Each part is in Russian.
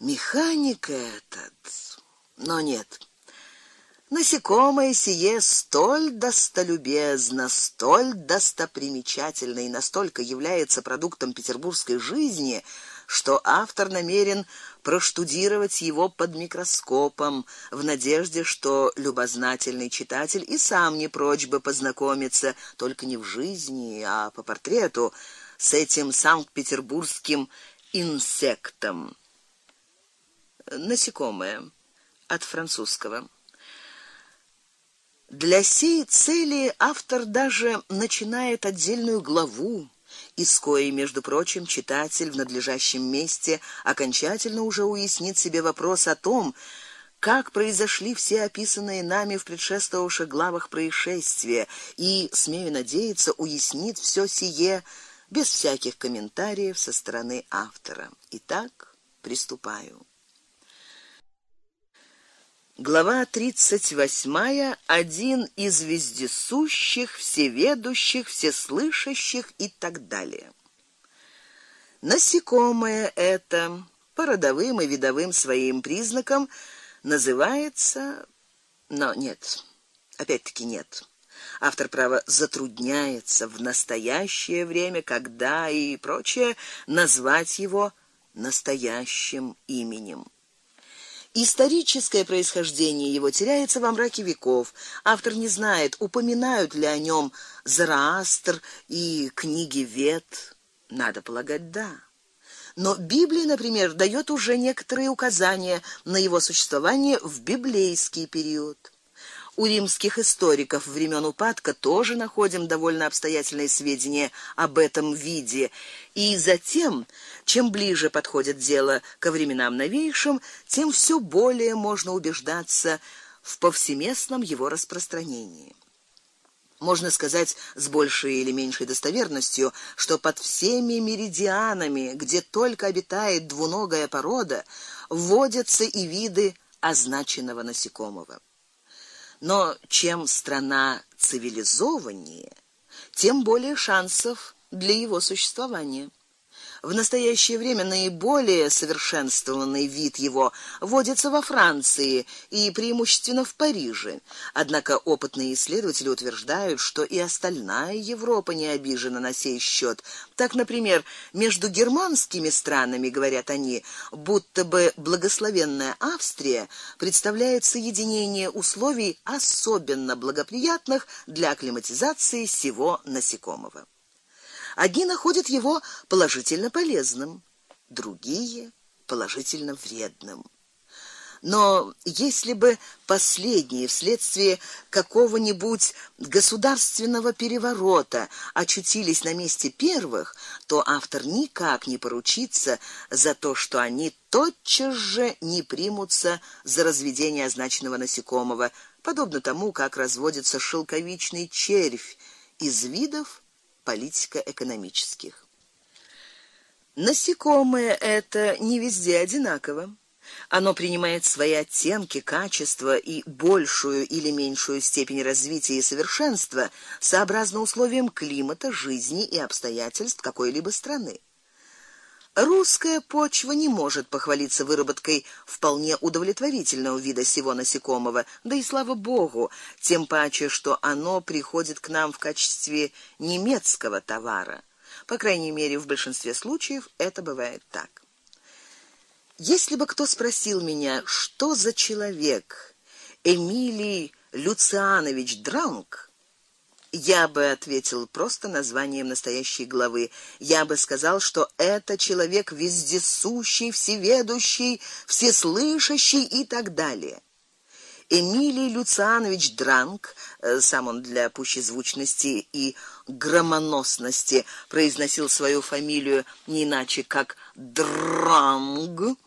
Механик этот. Но нет. Насекомое сие столь достолюбезно, столь достопримечательно и настолько является продуктом петербургской жизни, что автор намерен проштудировать его под микроскопом в надежде, что любознательный читатель и сам не прочь бы познакомиться, только не в жизни, а по портрету с этим санкт-петербургским инсектом. Насекомое от французского для сей цели автор даже начинает отдельную главу, из коей, между прочим, читатель в надлежащем месте окончательно уже уяснит себе вопрос о том, как произошли все описанные нами в предшествовавших главах происшествия, и смею надеяться, уяснит все сие без всяких комментариев со стороны автора. Итак, приступаю. Глава тридцать восьмая. Один из вездесущих, всеведущих, всеслышащих и так далее. Насекомое это по родовым и видовым своим признакам называется, но нет. Опять-таки нет. Автор право затрудняется в настоящее время, когда и прочее назвать его настоящим именем. Историческое происхождение его теряется во мраке веков. Автор не знает, упоминают ли о нем Зараастр и книги Вет. Надо полагать, да. Но Библия, например, дает уже некоторые указания на его существование в библейский период. У римских историков времен упадка тоже находим довольно обстоятельные сведения об этом виде. И затем, чем ближе подходит дело ко временам новейшим, тем все более можно убеждаться в повсеместном его распространении. Можно сказать с большей или меньшей достоверностью, что под всеми меридианами, где только обитает двуногая порода, водятся и виды означенного насекомого. Но чем страна цивилизованнее, тем более шансов для его существования. В настоящее время наиболее совершенствованный вид его водится во Франции и преимущественно в Париже. Однако опытные исследователи утверждают, что и остальная Европа не обижена на сей счет. Так, например, между германскими странами, говорят они, будто бы благословенная Австрия представляет соединение условий особенно благоприятных для акклиматизации всего насекомого. Одни находят его положительно полезным, другие положительно вредным. Но если бы последние вследствие какого-нибудь государственного переворота очутились на месте первых, то автор никак не поручится за то, что они тотчас же не примутся за разведение означенного насекомого, подобно тому, как разводится шелковичный червь из видов политико-экономических. Насекомое это не везде одинаково. Оно принимает свои оттенки, качества и большую или меньшую степень развития и совершенства сообразно условиям климата, жизни и обстоятельств какой-либо страны. Русская почва не может похвалиться выработкой вполне удовлетворительного вида сего насекомого, да и слава богу, тем паче, что оно приходит к нам в качестве немецкого товара. По крайней мере, в большинстве случаев это бывает так. Если бы кто спросил меня, что за человек Эмилий Люцианович Дранг, я бы ответил просто названием настоящей главы. Я бы сказал, что это человек вездесущий, всеведущий, всеслышащий и так далее. Эмилий Люцианович Дранг, э, сам он для пущей звучности и громоносности произносил свою фамилию не иначе как Дранг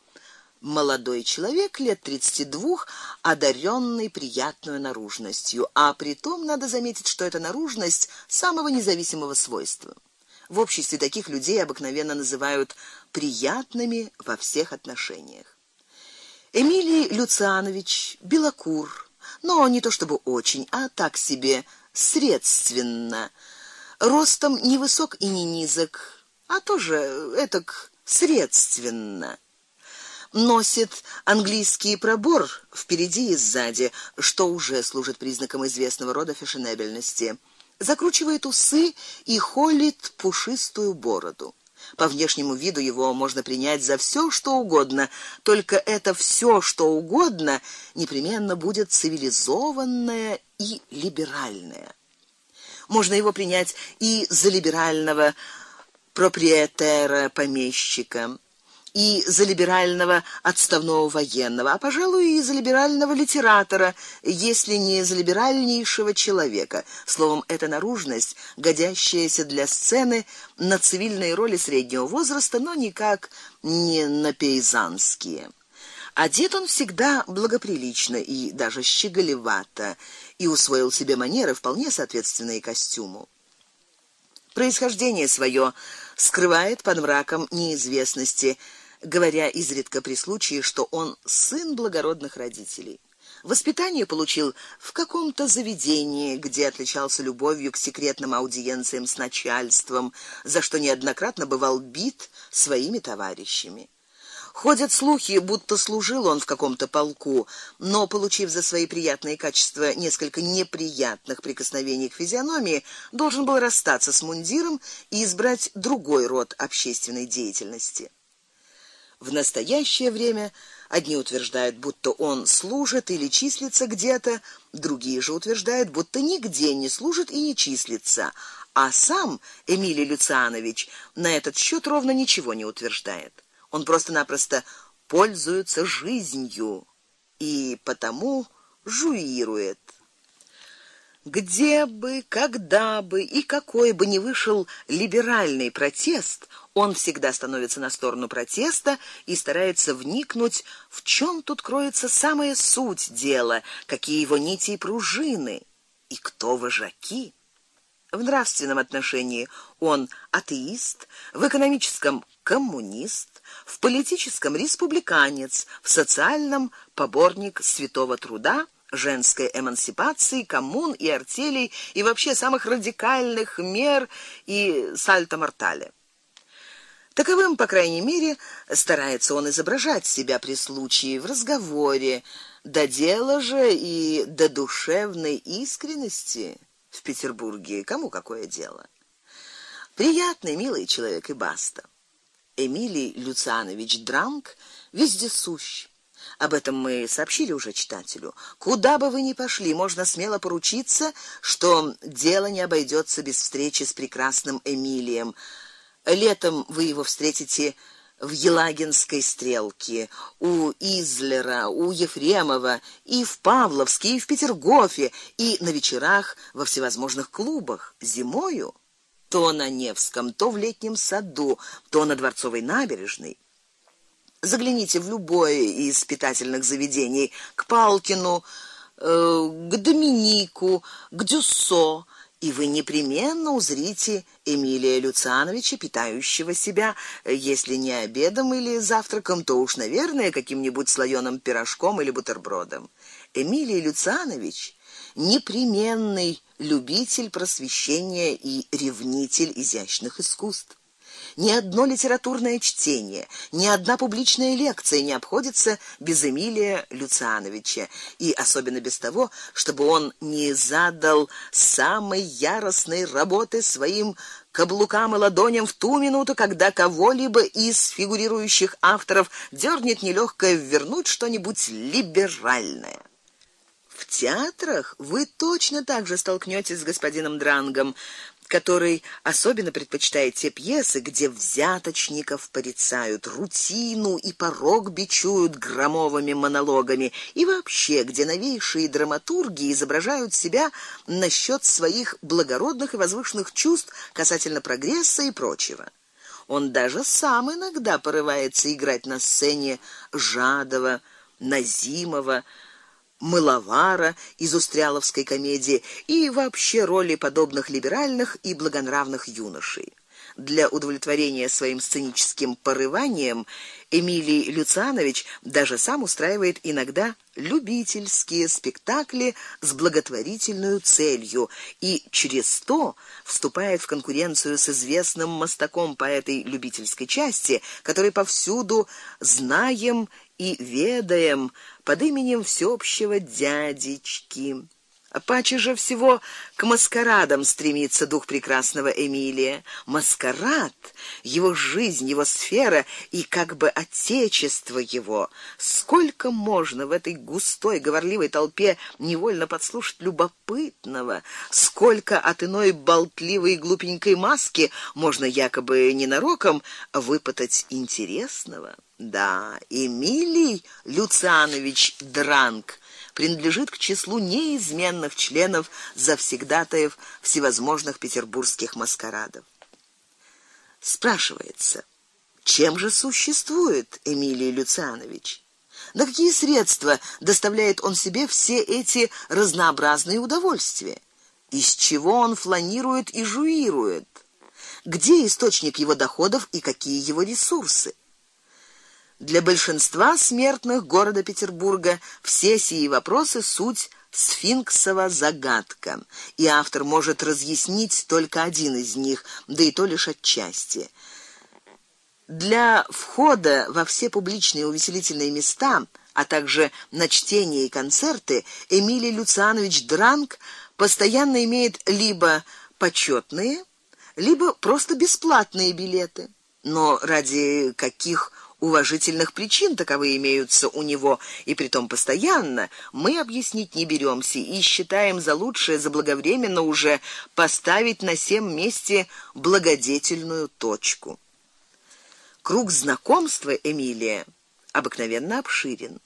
молодой человек лет тридцати двух, одаренный приятной наружностью, а при том надо заметить, что эта наружность самого независимого свойства. В обществе таких людей обыкновенно называют приятными во всех отношениях. Эмилий Люцианович белокур, но не то чтобы очень, а так себе, средственно. Ростом не высок и не низок, а тоже этак средственно носит английский пробор впереди и сзади, что уже служит признаком известного рода фешенебельности. Закручивает усы и холит пушистую бороду. По внешнему виду его можно принять за все, что угодно, только это все, что угодно, непременно будет цивилизованное и либеральное. Можно его принять и за либерального проприетера помещика и за либерального отставного военного, а пожалуй, и за либерального литератора, если не за либеральнейшего человека. Словом, эта наружность, годящаяся для сцены на цивильные роли среднего возраста, но никак не на пейзанские. Одет он всегда благоприлично и даже щеголевато, и усвоил себе манеры вполне соответственные костюму. Происхождение свое скрывает под мраком неизвестности, говоря изредка при случае, что он сын благородных родителей. Воспитание получил в каком-то заведении, где отличался любовью к секретным аудиенциям с начальством, за что неоднократно бывал бит своими товарищами. Ходят слухи, будто служил он в каком-то полку, но получив за свои приятные качества несколько неприятных прикосновений к физиономии, должен был расстаться с мундиром и избрать другой род общественной деятельности. В настоящее время одни утверждают, будто он служит или числится где-то, другие же утверждают, будто нигде не служит и не числится, а сам Эмилий Люцианович на этот счет ровно ничего не утверждает. Он просто-напросто пользуется жизнью и потому жуирует. Где бы, когда бы и какой бы ни вышел либеральный протест, он всегда становится на сторону протеста и старается вникнуть, в чем тут кроется самая суть дела, какие его нити и пружины, и кто вожаки. В нравственном отношении он атеист, в экономическом коммунист, в политическом республиканец, в социальном поборник святого труда, женской эмансипации, коммун и артелей и вообще самых радикальных мер и сальто-мортале. Таковым, по крайней мере, старается он изображать себя при случае в разговоре, до дела же и до душевной искренности в Петербурге кому какое дело. Приятный, милый человек и баста. Эмилий Люцианович Дранг вездесущ. Об этом мы сообщили уже читателю. Куда бы вы ни пошли, можно смело поручиться, что дело не обойдется без встречи с прекрасным Эмилием. Летом вы его встретите в Елагинской стрелке, у Излера, у Ефремова, и в Павловске, и в Петергофе, и на вечерах во всевозможных клубах, зимою то на Невском, то в летнем саду, то на Дворцовой набережной. Загляните в любое из питательных заведений, к Палкину, э, к Доминику, к Дюссо, и вы непременно узрите Эмилия Люциановича, питающего себя, если не обедом или завтраком, то уж, наверное, каким-нибудь слоёным пирожком или бутербродом. Эмилий Люцианович непременный любитель просвещения и ревнитель изящных искусств. Ни одно литературное чтение, ни одна публичная лекция не обходится без Эмилия Люциановича, и особенно без того, чтобы он не задал самой яростной работы своим каблукам и ладоням в ту минуту, когда кого-либо из фигурирующих авторов дёрнет нелёгкое вернуть что-нибудь либеральное. В театрах вы точно так же столкнётесь с господином Дрангом, который особенно предпочитает те пьесы, где взяточников порицают, рутину и порок бичуют громовыми монологами, и вообще, где новейшие драматурги изображают себя насчёт своих благородных и возвышенных чувств касательно прогресса и прочего. Он даже сам иногда порывается играть на сцене Жадова, Назимова, Мыловара из Устряловской комедии и вообще роли подобных либеральных и благонравных юношей. Для удовлетворения своим сценическим порыванием Эмилий Люцианович даже сам устраивает иногда любительские спектакли с благотворительной целью и через то вступает в конкуренцию с известным мастаком по этой любительской части, который повсюду знаем и ведаем под именем всеобщего дядечки. Паче же всего к маскарадам стремится дух прекрасного Эмилия. Маскарад его жизнь, его сфера и как бы отечество его. Сколько можно в этой густой говорливой толпе невольно подслушать любопытного, сколько от иной болтливой глупенькой маски можно якобы ненароком выпытать интересного. Да, Эмилий Люцианович Дранг принадлежит к числу неизменных членов завсегдатаев всевозможных петербургских маскарадов. Спрашивается, чем же существует Эмилий Люцианович? На какие средства доставляет он себе все эти разнообразные удовольствия? Из чего он фланирует и жуирует? Где источник его доходов и какие его ресурсы? Для большинства смертных города Петербурга все сии вопросы суть сфинксова загадка, и автор может разъяснить только один из них, да и то лишь отчасти. Для входа во все публичные увеселительные места, а также на чтения и концерты Эмилий Люцианович Дранг постоянно имеет либо почетные, либо просто бесплатные билеты. Но ради каких уважительных причин таковые имеются у него, и притом постоянно, мы объяснить не беремся и считаем за лучшее заблаговременно уже поставить на сем месте благодетельную точку. Круг знакомства Эмилия обыкновенно обширен.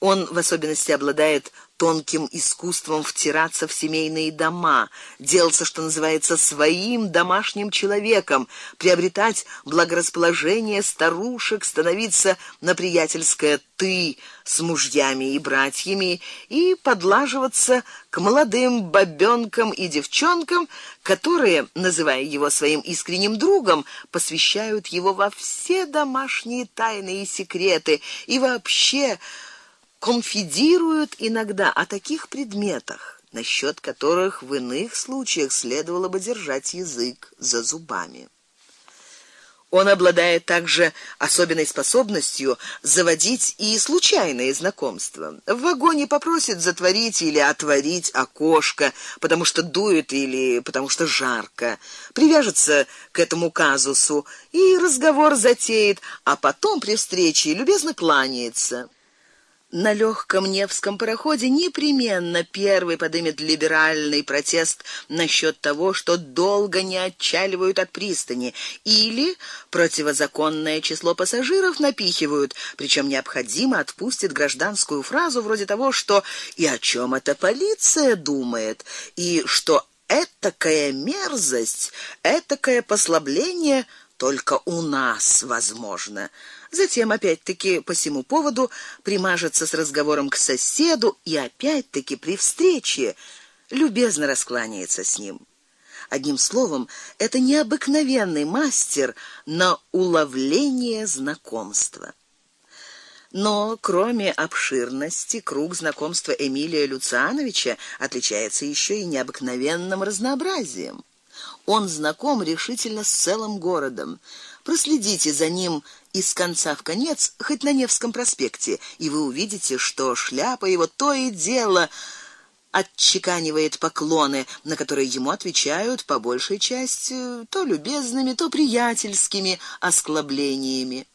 Он в особенности обладает тонким искусством втираться в семейные дома, делаться, что называется, своим домашним человеком, приобретать благорасположение старушек, становиться на приятельское ты с мужьями и братьями и подлаживаться к молодым бабёнкам и девчонкам, которые, называя его своим искренним другом, посвящают его во все домашние тайны и секреты и вообще конфидируют иногда о таких предметах, насчет которых в иных случаях следовало бы держать язык за зубами. Он обладает также особенной способностью заводить и случайные знакомства. В вагоне попросит затворить или отворить окошко, потому что дует или потому что жарко. Привяжется к этому казусу и разговор затеет, а потом при встрече любезно кланяется на легком Невском пароходе непременно первый подымет либеральный протест насчет того, что долго не отчаливают от пристани, или противозаконное число пассажиров напихивают, причем необходимо отпустит гражданскую фразу вроде того, что и о чем эта полиция думает, и что этакая мерзость, этакое послабление только у нас возможно. Затем опять-таки по всему поводу примажется с разговором к соседу и опять-таки при встрече любезно раскланяется с ним. Одним словом, это необыкновенный мастер на уловление знакомства. Но кроме обширности, круг знакомства Эмилия Люциановича отличается еще и необыкновенным разнообразием. Он знаком решительно с целым городом. Проследите за ним из конца в конец, хоть на Невском проспекте, и вы увидите, что шляпа его то и дело отчеканивает поклоны, на которые ему отвечают по большей части то любезными, то приятельскими осклаблениями.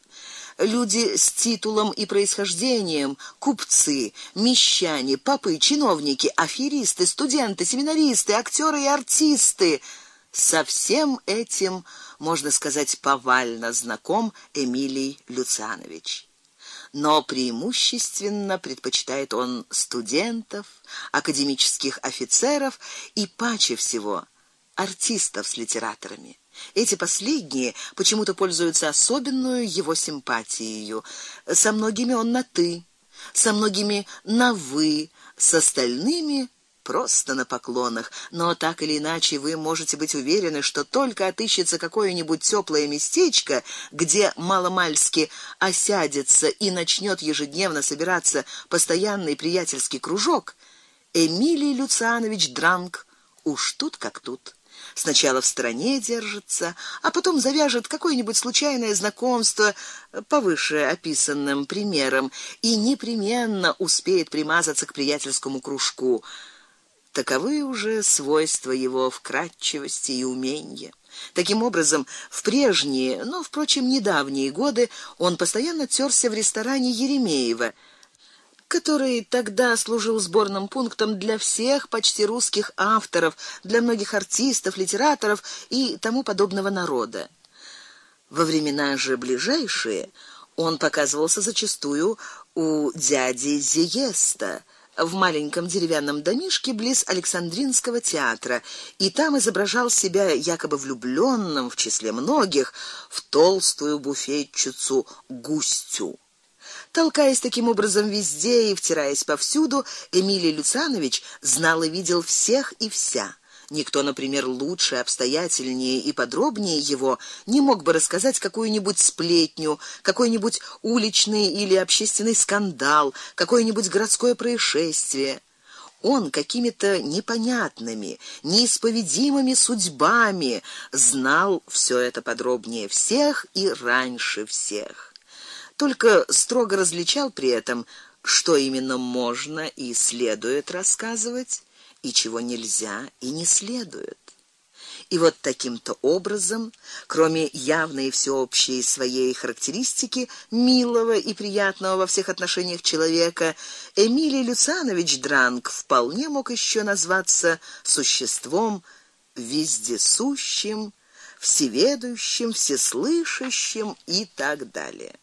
Люди с титулом и происхождением, купцы, мещане, попы, чиновники, аферисты, студенты, семинаристы, актеры и артисты со всем этим можно сказать, повально знаком Эмилий Люцианович. Но преимущественно предпочитает он студентов, академических офицеров и паче всего артистов с литераторами. Эти последние почему-то пользуются особенную его симпатией. Со многими он на ты, со многими на вы, с остальными просто на поклонах, но так или иначе вы можете быть уверены, что только отыщется какое-нибудь теплое местечко, где маломальски осядется и начнет ежедневно собираться постоянный приятельский кружок, Эмилий Люцианович Дранг уж тут как тут Сначала в стороне держится, а потом завяжет какое-нибудь случайное знакомство повыше описанным примером и непременно успеет примазаться к приятельскому кружку. Таковы уже свойства его вкратчивости и умения. Таким образом, в прежние, но впрочем недавние годы он постоянно тёрся в ресторане Еремеева который тогда служил сборным пунктом для всех почти русских авторов, для многих артистов, литераторов и тому подобного народа. Во времена же ближайшие он показывался зачастую у дяди Зиеста в маленьком деревянном домишке близ Александринского театра, и там изображал себя якобы влюблённым в числе многих в толстую буфетчицу Густю. Толкаясь таким образом везде и втираясь повсюду, Эмилий Люцанович знал и видел всех и вся. Никто, например, лучше, обстоятельнее и подробнее его не мог бы рассказать какую-нибудь сплетню, какой-нибудь уличный или общественный скандал, какое-нибудь городское происшествие. Он какими-то непонятными, неисповедимыми судьбами знал все это подробнее всех и раньше всех. Только строго различал при этом, что именно можно и следует рассказывать и чего нельзя и не следует. И вот таким-то образом, кроме явной и всеобщей своей характеристики милого и приятного во всех отношениях человека, Эмилий Люцанович Дранг вполне мог еще назваться существом вездесущим, всеведущим, всеслышащим и так далее.